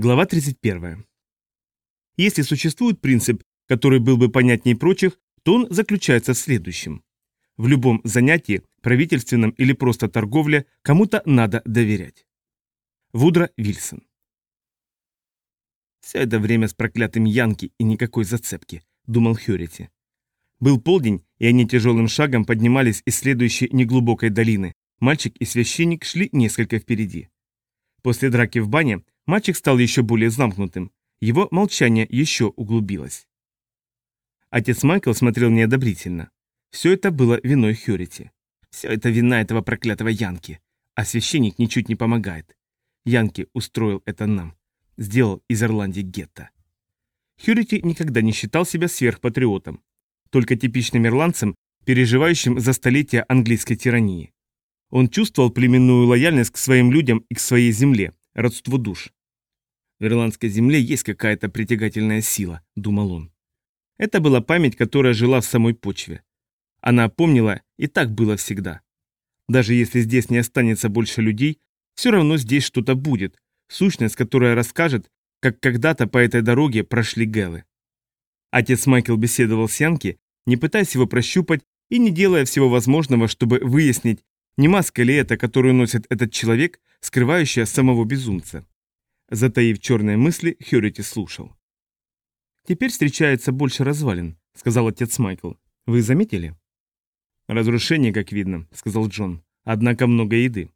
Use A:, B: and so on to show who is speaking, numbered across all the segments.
A: Глава 31. Если существует принцип, который был бы понятнее прочих, то он заключается в следующем. В любом занятии, правительственном или просто торговле, кому-то надо доверять. Вудро Вильсон. «Все это время с проклятым Янки и никакой зацепки», — думал Хьюрити. Был полдень, и они тяжелым шагом поднимались из следующей неглубокой долины. Мальчик и священник шли несколько впереди. После драки в бане мальчик стал еще более замкнутым. Его молчание еще углубилось. Отец Майкл смотрел неодобрительно. Все это было виной Хьюрити. Все это вина этого проклятого Янки. А священник ничуть не помогает. Янки устроил это нам. Сделал из Ирландии гетто. Хьюрити никогда не считал себя сверхпатриотом. Только типичным ирландцем, переживающим за столетия английской тирании. Он чувствовал племенную лояльность к своим людям и к своей земле, родство душ. В ирландской земле есть какая-то притягательная сила, думал он. Это была память, которая жила в самой почве. Она помнила, и так было всегда. Даже если здесь не останется больше людей, все равно здесь что-то будет, сущность, которая расскажет, как когда-то по этой дороге прошли Гэлы. Отец Майкл беседовал с Янки, не пытаясь его прощупать и не делая всего возможного, чтобы выяснить, не маска ли это, которую носит этот человек, скрывающая самого безумца? Затаив черные мысли, Хьюрити слушал. «Теперь встречается больше развалин», — сказал отец Майкл. «Вы заметили?» «Разрушение, как видно», — сказал Джон. «Однако много еды.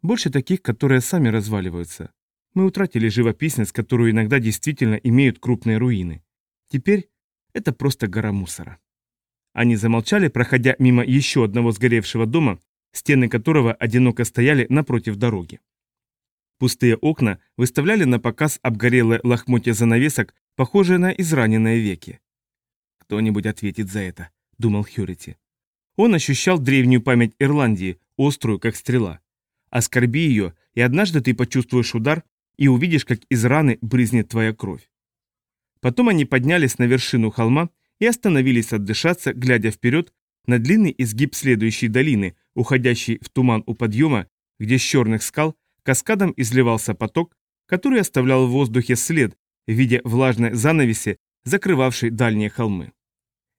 A: Больше таких, которые сами разваливаются. Мы утратили живописность, которую иногда действительно имеют крупные руины. Теперь это просто гора мусора». Они замолчали, проходя мимо еще одного сгоревшего дома, стены которого одиноко стояли напротив дороги. Пустые окна выставляли на показ обгорелые лохмотья занавесок, похожие на израненные веки. «Кто-нибудь ответит за это», — думал Хьюрити. Он ощущал древнюю память Ирландии, острую, как стрела. Оскорби ее, и однажды ты почувствуешь удар и увидишь, как из раны брызнет твоя кровь. Потом они поднялись на вершину холма и остановились отдышаться, глядя вперед на длинный изгиб следующей долины, уходящий в туман у подъема, где с черных скал каскадом изливался поток, который оставлял в воздухе след в виде влажной занавеси, закрывавшей дальние холмы.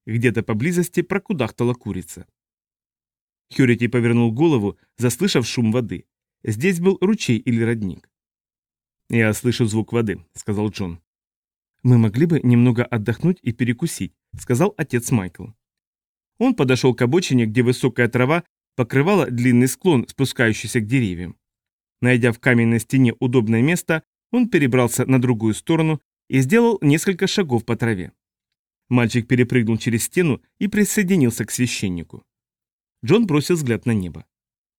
A: Где-то поблизости прокудахтала курица. Хьюрити повернул голову, заслышав шум воды. Здесь был ручей или родник. «Я слышу звук воды», — сказал Джон. «Мы могли бы немного отдохнуть и перекусить», — сказал отец Майкл. Он подошел к обочине, где высокая трава покрывала длинный склон, спускающийся к деревьям. Найдя в каменной стене удобное место, он перебрался на другую сторону и сделал несколько шагов по траве. Мальчик перепрыгнул через стену и присоединился к священнику. Джон бросил взгляд на небо.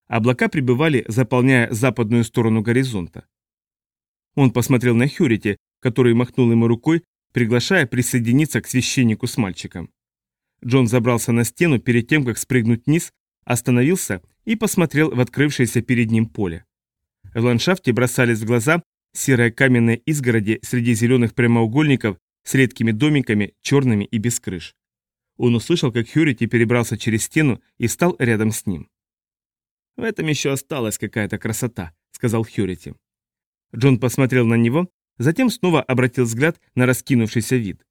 A: Облака прибывали, заполняя западную сторону горизонта. Он посмотрел на Хьюрити, который махнул ему рукой, приглашая присоединиться к священнику с мальчиком. Джон забрался на стену перед тем, как спрыгнуть вниз, остановился и посмотрел в открывшееся перед ним поле. В ландшафте бросались в глаза серые каменные изгороди среди зеленых прямоугольников с редкими домиками, черными и без крыш. Он услышал, как Хьюрити перебрался через стену и встал рядом с ним. «В этом еще осталась какая-то красота», — сказал Хьюрити. Джон посмотрел на него, затем снова обратил взгляд на раскинувшийся вид.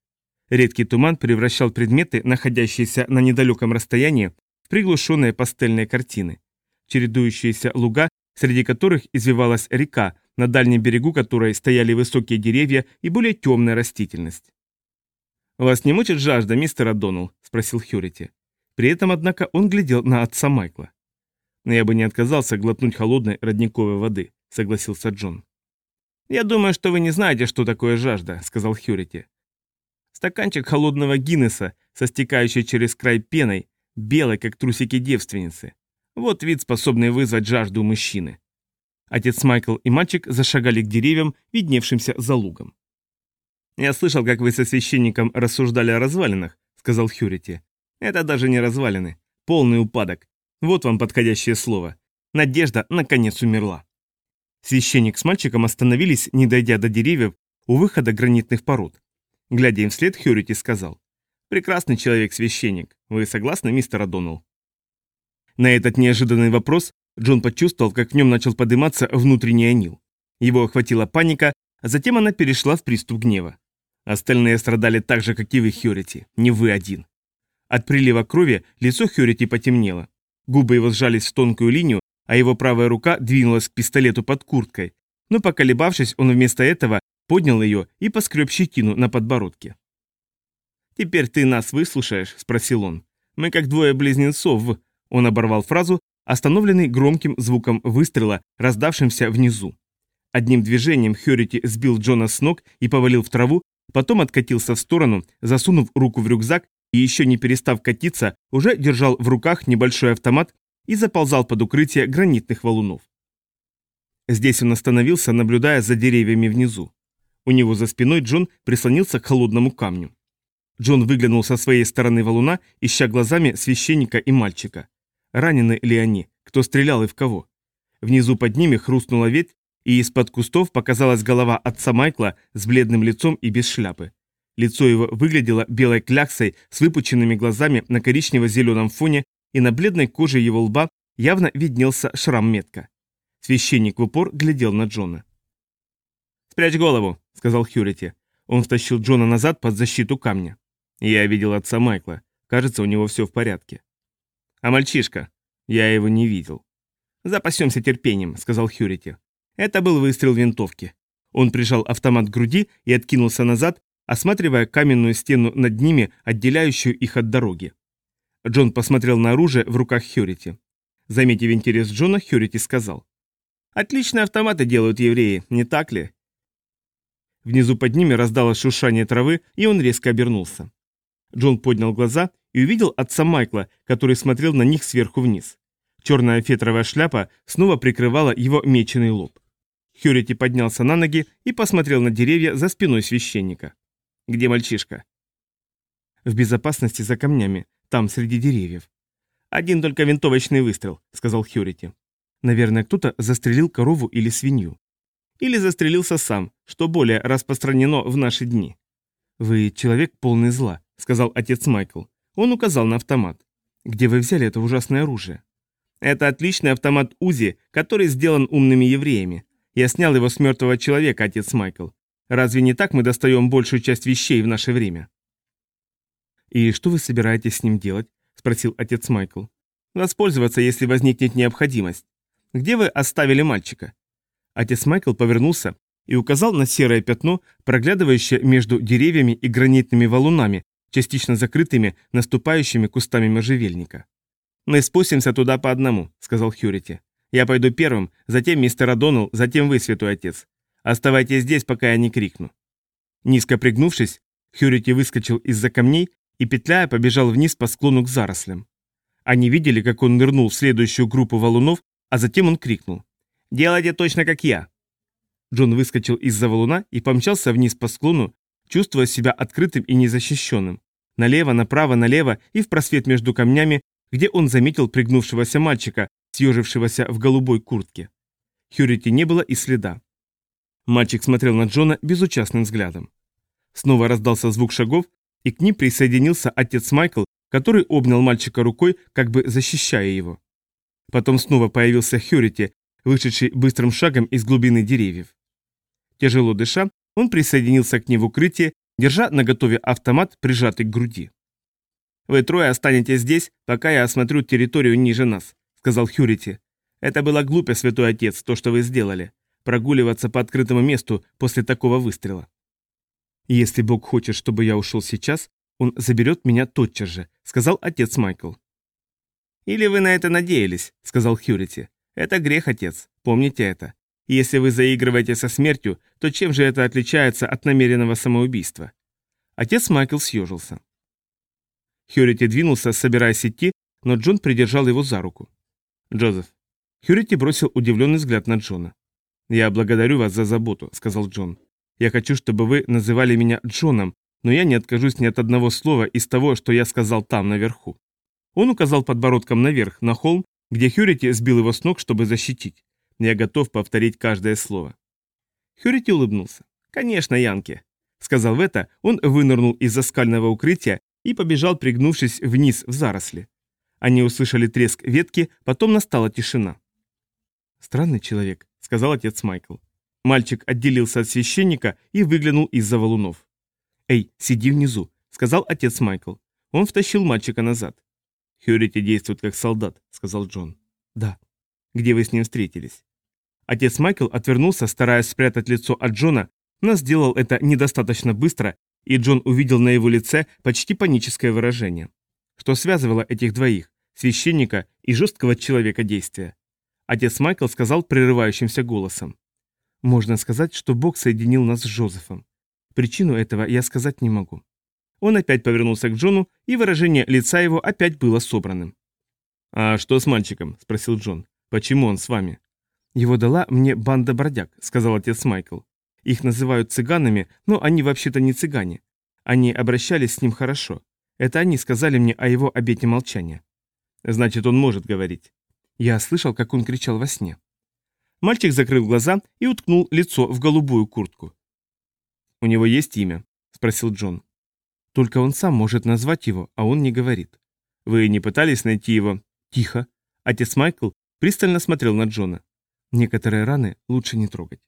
A: Редкий туман превращал предметы, находящиеся на недалеком расстоянии, в приглушенные пастельные картины. Чередующиеся луга, среди которых извивалась река, на дальнем берегу которой стояли высокие деревья и более темная растительность. «Вас не мучит жажда, мистер О'Доннелл?» – спросил Хьюрити. При этом, однако, он глядел на отца Майкла. «Но я бы не отказался глотнуть холодной родниковой воды», – согласился Джон. «Я думаю, что вы не знаете, что такое жажда», – сказал Хьюрити. Стаканчик холодного Гиннеса со стекающей через край пеной, белой, как трусики девственницы. Вот вид, способный вызвать жажду мужчины. Отец Майкл и мальчик зашагали к деревьям, видневшимся за лугом. «Я слышал, как вы со священником рассуждали о развалинах», — сказал Хьюрити. «Это даже не развалины. Полный упадок. Вот вам подходящее слово. Надежда, наконец, умерла». Священник с мальчиком остановились, не дойдя до деревьев, у выхода гранитных пород. Глядя им вслед, Хьюрити сказал. «Прекрасный человек-священник. Вы согласны, мистер О'Доннелл?» На этот неожиданный вопрос Джон почувствовал, как в нем начал подниматься внутренний анил. Его охватила паника, а затем она перешла в приступ гнева. Остальные страдали так же, как и вы, Хьюрити, не вы один. От прилива крови лицо Хьюрити потемнело. Губы его сжались в тонкую линию, а его правая рука двинулась к пистолету под курткой. Но поколебавшись, он вместо этого поднял ее и поскреб щетину на подбородке. «Теперь ты нас выслушаешь?» – спросил он. «Мы как двое близнецов Он оборвал фразу, остановленный громким звуком выстрела, раздавшимся внизу. Одним движением Хьюрити сбил Джона с ног и повалил в траву, потом откатился в сторону, засунув руку в рюкзак и еще не перестав катиться, уже держал в руках небольшой автомат и заползал под укрытие гранитных валунов. Здесь он остановился, наблюдая за деревьями внизу. У него за спиной Джон прислонился к холодному камню. Джон выглянул со своей стороны валуна, ища глазами священника и мальчика. Ранены ли они? Кто стрелял и в кого? Внизу под ними хрустнула ветвь, и из-под кустов показалась голова отца Майкла с бледным лицом и без шляпы. Лицо его выглядело белой кляксой с выпученными глазами на коричнево-зеленом фоне, и на бледной коже его лба явно виднелся шрам-метка. Священник в упор глядел на Джона. «Спрячь голову», — сказал Хьюрити. Он втащил Джона назад под защиту камня. Я видел отца Майкла. Кажется, у него все в порядке. А мальчишка? Я его не видел. «Запасемся терпением», — сказал Хьюрити. Это был выстрел винтовки. Он прижал автомат к груди и откинулся назад, осматривая каменную стену над ними, отделяющую их от дороги. Джон посмотрел на оружие в руках Хьюрити. Заметив интерес Джона, Хьюрити сказал. «Отличные автоматы делают евреи, не так ли?» Внизу под ними раздалось шуршание травы, и он резко обернулся. Джон поднял глаза и увидел отца Майкла, который смотрел на них сверху вниз. Черная фетровая шляпа снова прикрывала его меченый лоб. Хьюрити поднялся на ноги и посмотрел на деревья за спиной священника. «Где мальчишка?» «В безопасности за камнями, там, среди деревьев». «Один только винтовочный выстрел», — сказал Хьюрити. «Наверное, кто-то застрелил корову или свинью». «Или застрелился сам, что более распространено в наши дни». «Вы человек полный зла», — сказал отец Майкл. Он указал на автомат. «Где вы взяли это ужасное оружие?» «Это отличный автомат УЗИ, который сделан умными евреями. Я снял его с мертвого человека, отец Майкл. Разве не так мы достаем большую часть вещей в наше время?» «И что вы собираетесь с ним делать?» – спросил отец Майкл. «Воспользоваться, если возникнет необходимость. Где вы оставили мальчика?» Отец Майкл повернулся и указал на серое пятно, проглядывающее между деревьями и гранитными валунами, частично закрытыми наступающими кустами можжевельника. «Мы спустимся туда по одному», — сказал Хьюрити. «Я пойду первым, затем мистер Адоннелл, затем вы, святой отец. Оставайтесь здесь, пока я не крикну». Низко пригнувшись, Хьюрити выскочил из-за камней и, петляя, побежал вниз по склону к зарослям. Они видели, как он нырнул в следующую группу валунов, а затем он крикнул. «Делайте точно как я!» Джон выскочил из-за валуна и помчался вниз по склону, чувствуя себя открытым и незащищенным. Налево, направо, налево и в просвет между камнями, где он заметил пригнувшегося мальчика, съежившегося в голубой куртке. Хьюрити не было и следа. Мальчик смотрел на Джона безучастным взглядом. Снова раздался звук шагов, и к ним присоединился отец Майкл, который обнял мальчика рукой, как бы защищая его. Потом снова появился Хьюрити, вышедший быстрым шагом из глубины деревьев. Тяжело дыша, он присоединился к ней в укрытие, держа наготове автомат, прижатый к груди. «Вы трое останетесь здесь, пока я осмотрю территорию ниже нас», — сказал Хьюрити. «Это было глупо, святой отец, то, что вы сделали. Прогуливаться по открытому месту после такого выстрела». «Если Бог хочет, чтобы я ушел сейчас, он заберет меня тотчас же», — сказал отец Майкл. «Или вы на это надеялись», — сказал Хьюрити. «Это грех, отец, помните это. Если вы заигрываете со смертью, то чем же это отличается от намеренного самоубийства?» Отец Майкл съежился. Хьюрити двинулся, собираясь идти, но Джон придержал его за руку. «Джозеф». Хьюрити бросил удивленный взгляд на Джона. «Я благодарю вас за заботу», — сказал Джон. «Я хочу, чтобы вы называли меня Джоном, но я не откажусь ни от одного слова из того, что я сказал там, наверху». Он указал подбородком наверх, на холм, где Хьюрити сбил его с ног, чтобы защитить. Я готов повторить каждое слово. Хьюрити улыбнулся. «Конечно, Янки». Сказав это, он вынырнул из-за скального укрытия и побежал, пригнувшись вниз в заросли. Они услышали треск ветки, потом настала тишина. «Странный человек», — сказал отец Майкл. Мальчик отделился от священника и выглянул из-за валунов. «Эй, сиди внизу», — сказал отец Майкл. Он втащил мальчика назад. «Хьюрити действует как солдат», — сказал Джон. «Да». «Где вы с ним встретились?» Отец Майкл отвернулся, стараясь спрятать лицо от Джона, но сделал это недостаточно быстро, и Джон увидел на его лице почти паническое выражение. Что связывало этих двоих, священника и жесткого человека действия? Отец Майкл сказал прерывающимся голосом. «Можно сказать, что Бог соединил нас с Жозефом. Причину этого я сказать не могу». Он опять повернулся к Джону, и выражение лица его опять было собранным. «А что с мальчиком?» – спросил Джон. «Почему он с вами?» «Его дала мне банда бродяг», — сказал отец Майкл. «Их называют цыганами, но они вообще-то не цыгане. Они обращались с ним хорошо. Это они сказали мне о его обете молчания». «Значит, он может говорить». Я слышал, как он кричал во сне. Мальчик закрыл глаза и уткнул лицо в голубую куртку. «У него есть имя?» — спросил Джон. «Только он сам может назвать его, а он не говорит». «Вы не пытались найти его?» «Тихо». Отец Майкл пристально смотрел на Джона. Некоторые раны лучше не трогать.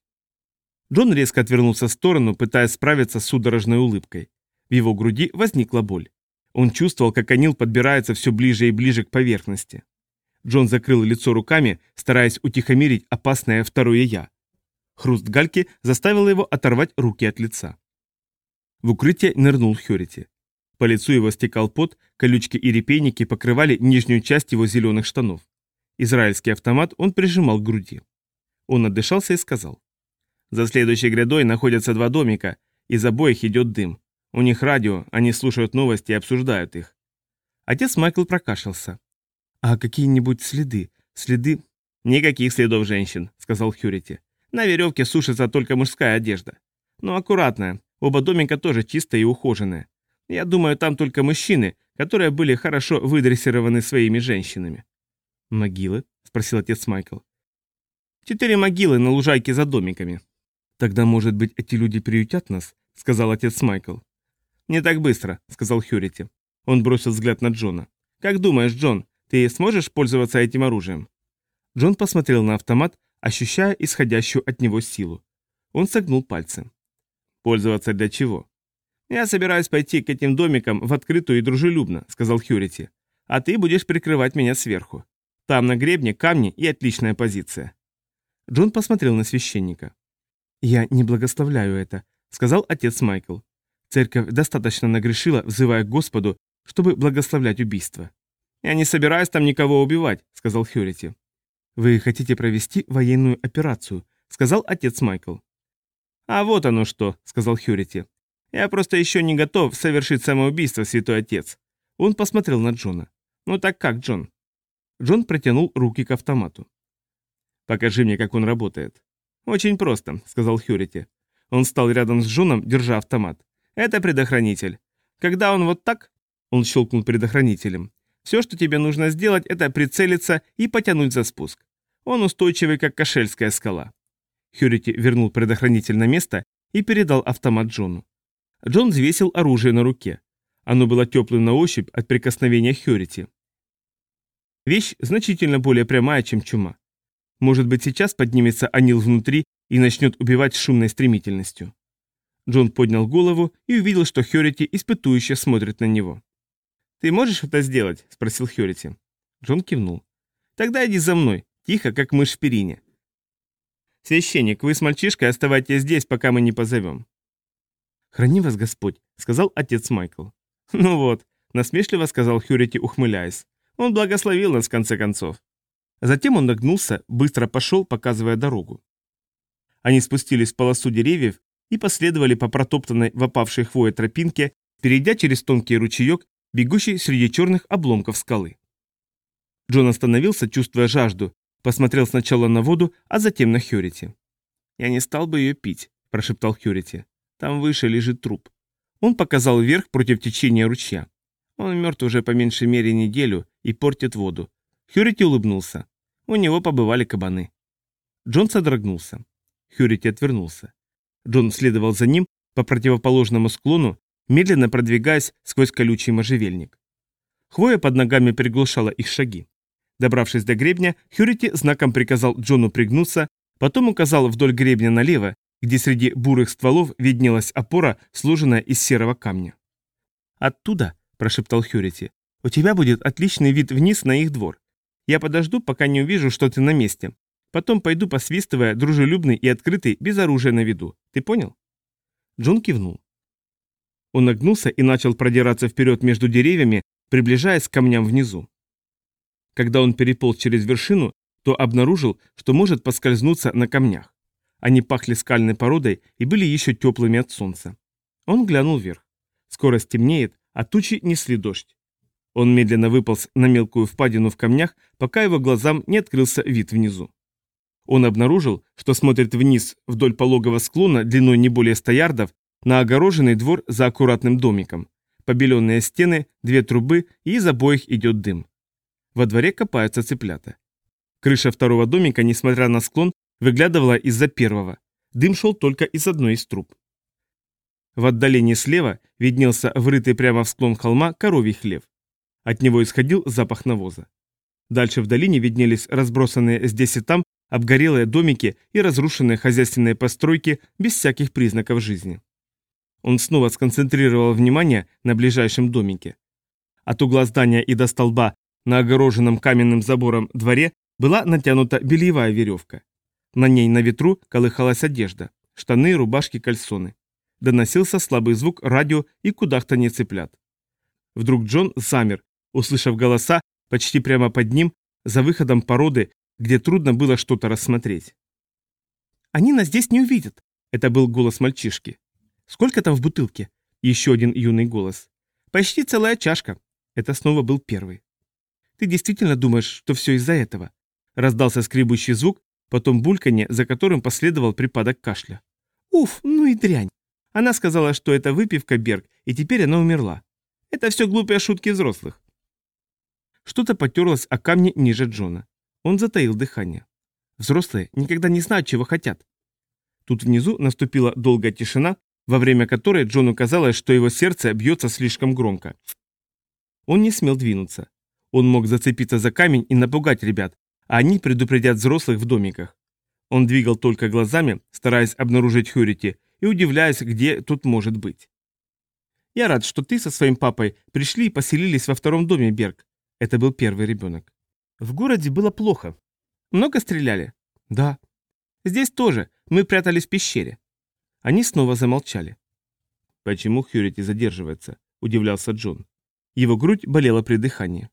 A: Джон резко отвернулся в сторону, пытаясь справиться с судорожной улыбкой. В его груди возникла боль. Он чувствовал, как Анил подбирается все ближе и ближе к поверхности. Джон закрыл лицо руками, стараясь утихомирить опасное второе «я». Хруст гальки заставил его оторвать руки от лица. В укрытие нырнул Хьюрити. По лицу его стекал пот, колючки и репейники покрывали нижнюю часть его зеленых штанов. Израильский автомат он прижимал к груди. Он отдышался и сказал. За следующей грядой находятся два домика, из обоих идет дым. У них радио, они слушают новости и обсуждают их. Отец Майкл прокашлялся. «А какие-нибудь следы? Следы...» «Никаких следов женщин», — сказал Хьюрити. «На веревке сушится только мужская одежда. Но аккуратная, оба домика тоже чистые и ухоженные. Я думаю, там только мужчины, которые были хорошо выдрессированы своими женщинами». «Могилы?» — спросил отец Майкл. Четыре могилы на лужайке за домиками. Тогда, может быть, эти люди приютят нас? Сказал отец Майкл. Не так быстро, сказал Хьюрити. Он бросил взгляд на Джона. Как думаешь, Джон, ты сможешь пользоваться этим оружием? Джон посмотрел на автомат, ощущая исходящую от него силу. Он согнул пальцы. Пользоваться для чего? Я собираюсь пойти к этим домикам в открытую и дружелюбно, сказал Хьюрити. А ты будешь прикрывать меня сверху. Там на гребне камни и отличная позиция. Джон посмотрел на священника. «Я не благословляю это», — сказал отец Майкл. «Церковь достаточно нагрешила, взывая к Господу, чтобы благословлять убийство». «Я не собираюсь там никого убивать», — сказал Хьюрити. «Вы хотите провести военную операцию», — сказал отец Майкл. «А вот оно что», — сказал Хьюрити. «Я просто еще не готов совершить самоубийство, святой отец». Он посмотрел на Джона. «Ну так как, Джон?» Джон протянул руки к автомату. Покажи мне, как он работает. Очень просто, сказал Хьюрити. Он встал рядом с Джоном, держа автомат. Это предохранитель. Когда он вот так, он щелкнул предохранителем. Все, что тебе нужно сделать, это прицелиться и потянуть за спуск. Он устойчивый, как кошельская скала. Хьюрити вернул предохранитель на место и передал автомат Джону. Джон взвесил оружие на руке. Оно было теплым на ощупь от прикосновения Хьюрити. Вещь значительно более прямая, чем чума. Может быть, сейчас поднимется Анил внутри и начнет убивать с шумной стремительностью. Джон поднял голову и увидел, что Хьюрити испытующе смотрит на него. «Ты можешь это сделать?» – спросил Хьюрити. Джон кивнул. «Тогда иди за мной, тихо, как мышь в перине». «Священник, вы с мальчишкой оставайтесь здесь, пока мы не позовем». «Храни вас Господь», — сказал отец Майкл. «Ну вот», — насмешливо сказал Хьюрити, ухмыляясь. «Он благословил нас в конце концов». Затем он нагнулся, быстро пошел, показывая дорогу. Они спустились в полосу деревьев и последовали по протоптанной в опавшей хвое тропинке, перейдя через тонкий ручеек, бегущий среди черных обломков скалы. Джон остановился, чувствуя жажду, посмотрел сначала на воду, а затем на Хьюрити. «Я не стал бы ее пить», – прошептал Хьюрити. «Там выше лежит труп». Он показал вверх против течения ручья. Он мертв уже по меньшей мере неделю и портит воду. Хьюрити улыбнулся. У него побывали кабаны. Джон содрогнулся. Хьюрити отвернулся. Джон следовал за ним по противоположному склону, медленно продвигаясь сквозь колючий можжевельник. Хвоя под ногами приглушала их шаги. Добравшись до гребня, Хьюрити знаком приказал Джону пригнуться, Потом указал вдоль гребня налево, где среди бурых стволов виднелась опора, сложенная из серого камня. «Оттуда», – прошептал Хьюрити, – «у тебя будет отличный вид вниз на их двор. Я подожду, пока не увижу, что ты на месте. Потом пойду посвистывая, дружелюбный и открытый, без оружия на виду. Ты понял?» Джон кивнул. Он нагнулся и начал продираться вперед между деревьями, приближаясь к камням внизу. Когда он переполз через вершину, то обнаружил, что может поскользнуться на камнях. Они пахли скальной породой и были еще теплыми от солнца. Он глянул вверх. Скоро стемнеет, а тучи несли дождь. Он медленно выполз на мелкую впадину в камнях, пока его глазам не открылся вид внизу. Он обнаружил, что смотрит вниз вдоль пологого склона длиной не более 100 ярдов на огороженный двор за аккуратным домиком. Побеленные стены, две трубы, и из обоих идет дым. Во дворе копаются цыплята. Крыша второго домика, несмотря на склон, выглядывала из-за первого. Дым шел только из одной из труб. В отдалении слева виднелся врытый прямо в склон холма коровий хлев. От него исходил запах навоза. Дальше в долине виднелись разбросанные здесь и там обгорелые домики и разрушенные хозяйственные постройки без всяких признаков жизни. Он снова сконцентрировал внимание на ближайшем домике. От угла здания и до столба на огороженном каменным забором дворе была натянута бельевая веревка. На ней на ветру колыхалась одежда, штаны, рубашки, кальсоны. Доносился слабый звук радио и кудахтанье цыплят. Вдруг Джон замер, услышав голоса почти прямо под ним, за выходом породы, где трудно было что-то рассмотреть. «Они нас здесь не увидят», — это был голос мальчишки. «Сколько там в бутылке?» Еще один юный голос. «Почти целая чашка». Это снова был первый. «Ты действительно думаешь, что все из-за этого?» Раздался скребущий звук, потом бульканье, за которым последовал припадок кашля. «Уф, ну и дрянь!» Она сказала, что это выпивка Берг, и теперь она умерла. Это все глупые шутки взрослых. Что-то потерлось о камне ниже Джона. Он затаил дыхание. Взрослые никогда не знают, чего хотят. Тут внизу наступила долгая тишина, во время которой Джону казалось, что его сердце бьется слишком громко. Он не смел двинуться. Он мог зацепиться за камень и напугать ребят, а они предупредят взрослых в домиках. Он двигал только глазами, стараясь обнаружить Хьюрити и удивляясь, где тут может быть. «Я рад, что ты со своим папой пришли и поселились во втором доме, Берг». Это был первый ребенок. В городе было плохо. Много стреляли? Да. Здесь тоже. Мы прятались в пещере. Они снова замолчали. «Почему Хьюрити задерживается?» – удивлялся Джон. Его грудь болела при дыхании.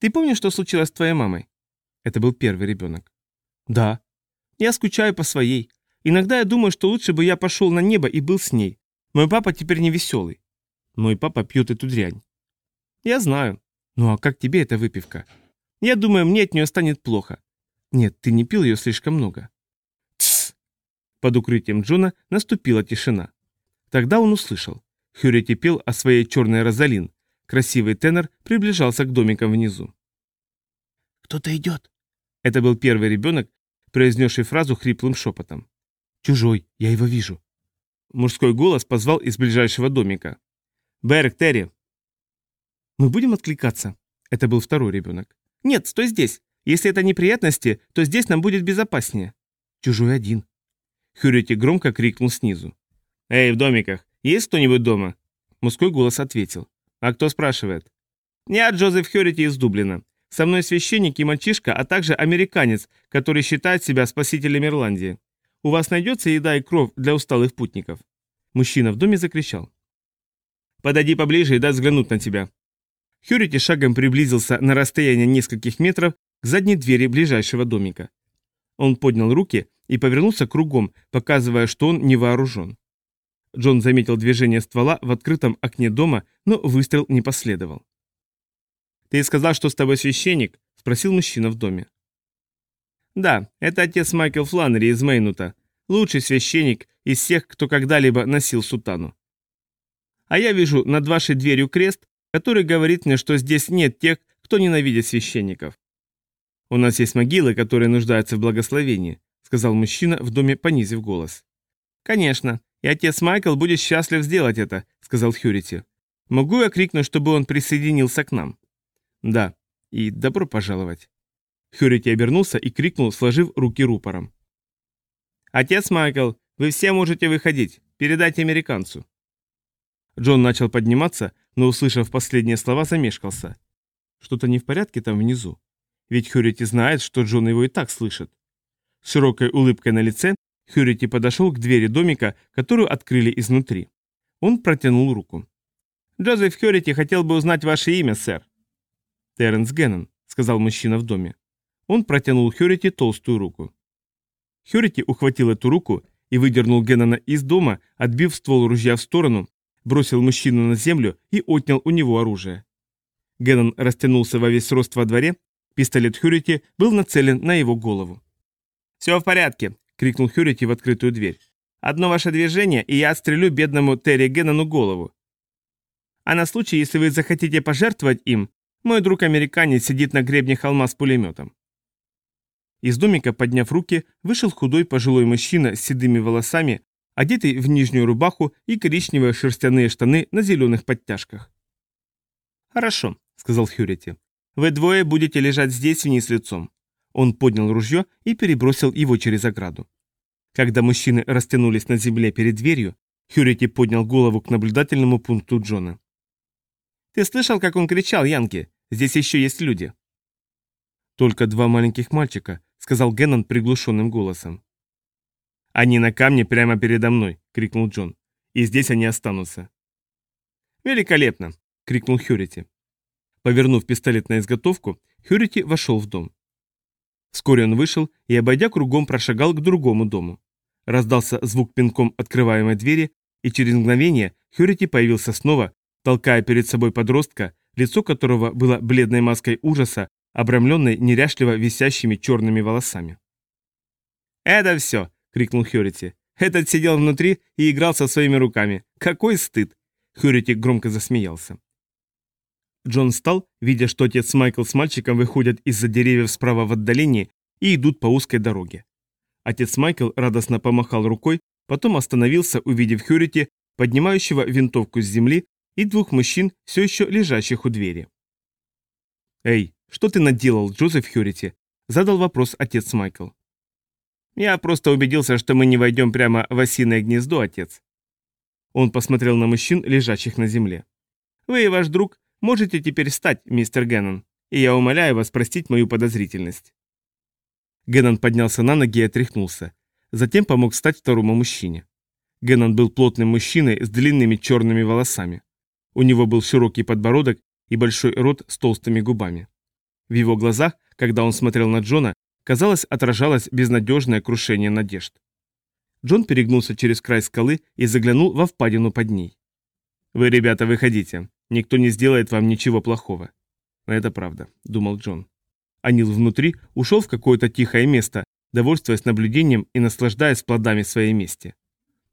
A: «Ты помнишь, что случилось с твоей мамой?» Это был первый ребенок. «Да. Я скучаю по своей. Иногда я думаю, что лучше бы я пошел на небо и был с ней. Мой папа теперь не веселый. Мой папа пьет эту дрянь». «Я знаю. Ну а как тебе эта выпивка?» «Я думаю, мне от нее станет плохо». «Нет, ты не пил ее слишком много». Под укрытием Джона наступила тишина. Тогда он услышал. Хьюрити пел о своей черной Розалин. Красивый тенор приближался к домикам внизу. «Кто-то идет!» Это был первый ребенок, произнесший фразу хриплым шепотом. «Чужой, я его вижу». Мужской голос позвал из ближайшего домика. «Берг, Терри!» «Мы будем откликаться?» Это был второй ребенок. «Нет, стой здесь. Если это неприятности, то здесь нам будет безопаснее». «Чужой один», Хьюрити громко крикнул снизу. «Эй, в домиках, есть кто-нибудь дома?» Мужской голос ответил. «А кто спрашивает?» «Я Джозеф Хьюрити из Дублина. Со мной священник и мальчишка, а также американец, который считает себя спасителем Ирландии. У вас найдется еда и кровь для усталых путников?» Мужчина в доме закричал. «Подойди поближе и дай взглянуть на тебя». Хьюрити шагом приблизился на расстояние нескольких метров к задней двери ближайшего домика. Он поднял руки и повернулся кругом, показывая, что он не вооружен. Джон заметил движение ствола в открытом окне дома, но выстрел не последовал. «Ты сказал, что с тобой священник?» – спросил мужчина в доме. «Да, это отец Майкл Фланнери из Мейнута, лучший священник из всех, кто когда-либо носил сутану. А я вижу над вашей дверью крест, который говорит мне, что здесь нет тех, кто ненавидит священников. У нас есть могилы, которые нуждаются в благословении, сказал мужчина в доме, понизив голос. «Конечно, и отец Майкл будет счастлив сделать это», — сказал Хьюрити. «Могу я крикнуть, чтобы он присоединился к нам?» «Да, и добро пожаловать». Хьюрити обернулся и крикнул, сложив руки рупором. «Отец Майкл, вы все можете выходить. Передайте американцу». Джон начал подниматься, но, услышав последние слова, замешкался. Что-то не в порядке там внизу. Ведь Хьюрити знает, что Джон его и так слышит. С широкой улыбкой на лице Хьюрити подошел к двери домика, которую открыли изнутри. Он протянул руку. «Джозеф Хьюрити хотел бы узнать ваше имя, сэр». «Терренс Геннон», — сказал мужчина в доме. Он протянул Хьюрити толстую руку. Хьюрити ухватил эту руку и выдернул Геннона из дома, отбив ствол ружья в сторону, бросил мужчину на землю и отнял у него оружие. Геннон растянулся во весь рост во дворе, пистолет Хьюрити был нацелен на его голову. «Все в порядке!» — крикнул Хьюрити в открытую дверь. «Одно ваше движение, и я отстрелю бедному Терри Геннону голову. А на случай, если вы захотите пожертвовать им, мой друг-американец сидит на гребне холма с пулеметом». Из домика, подняв руки, вышел худой пожилой мужчина с седыми волосами, одетый в нижнюю рубаху и коричневые шерстяные штаны на зеленых подтяжках. «Хорошо», — сказал Хьюрити. «Вы двое будете лежать здесь вниз лицом». Он поднял ружье и перебросил его через ограду. Когда мужчины растянулись на земле перед дверью, Хьюрити поднял голову к наблюдательному пункту Джона. «Ты слышал, как он кричал, Янки? Здесь еще есть люди». «Только два маленьких мальчика», — сказал Геннон приглушенным голосом. «Они на камне прямо передо мной!» — крикнул Джон. «И здесь они останутся!» «Великолепно!» — крикнул Хьюрити. Повернув пистолет на изготовку, Хьюрити вошел в дом. Вскоре он вышел и, обойдя кругом, прошагал к другому дому. Раздался звук пинком открываемой двери, и через мгновение Хьюрити появился снова, толкая перед собой подростка, лицо которого было бледной маской ужаса, обрамленной неряшливо висящими черными волосами. «Это все!» — крикнул Хьюрити. «Этот сидел внутри и играл со своими руками. Какой стыд!» Хьюрити громко засмеялся. Джон встал, видя, что отец Майкл с мальчиком выходят из-за деревьев справа в отдалении и идут по узкой дороге. Отец Майкл радостно помахал рукой, потом остановился, увидев Хьюрити, поднимающего винтовку с земли, и двух мужчин, все еще лежащих у двери. «Эй, что ты наделал, Джозеф Хьюрити?» – задал вопрос отец Майкл. Я просто убедился, что мы не войдем прямо в осиное гнездо, отец. Он посмотрел на мужчин, лежащих на земле. Вы и ваш друг можете теперь встать, мистер Геннон, и я умоляю вас простить мою подозрительность. Геннон поднялся на ноги и отряхнулся. Затем помог встать второму мужчине. Геннон был плотным мужчиной с длинными черными волосами. У него был широкий подбородок и большой рот с толстыми губами. В его глазах, когда он смотрел на Джона, казалось, отражалось безнадежное крушение надежд. Джон перегнулся через край скалы и заглянул во впадину под ней. «Вы, ребята, выходите. Никто не сделает вам ничего плохого». «Это правда», — думал Джон. Анил внутри ушел в какое-то тихое место, довольствуясь наблюдением и наслаждаясь плодами своей мести.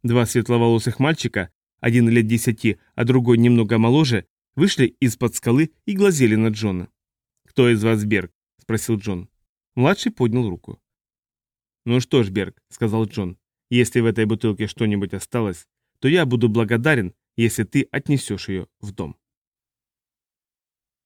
A: Два светловолосых мальчика, один лет десяти, а другой немного моложе, вышли из-под скалы и глазели на Джона. «Кто из вас Берг?» – спросил Джон. Младший поднял руку. «Ну что ж, Берг», — сказал Джон, — «если в этой бутылке что-нибудь осталось, то я буду благодарен, если ты отнесешь ее в дом».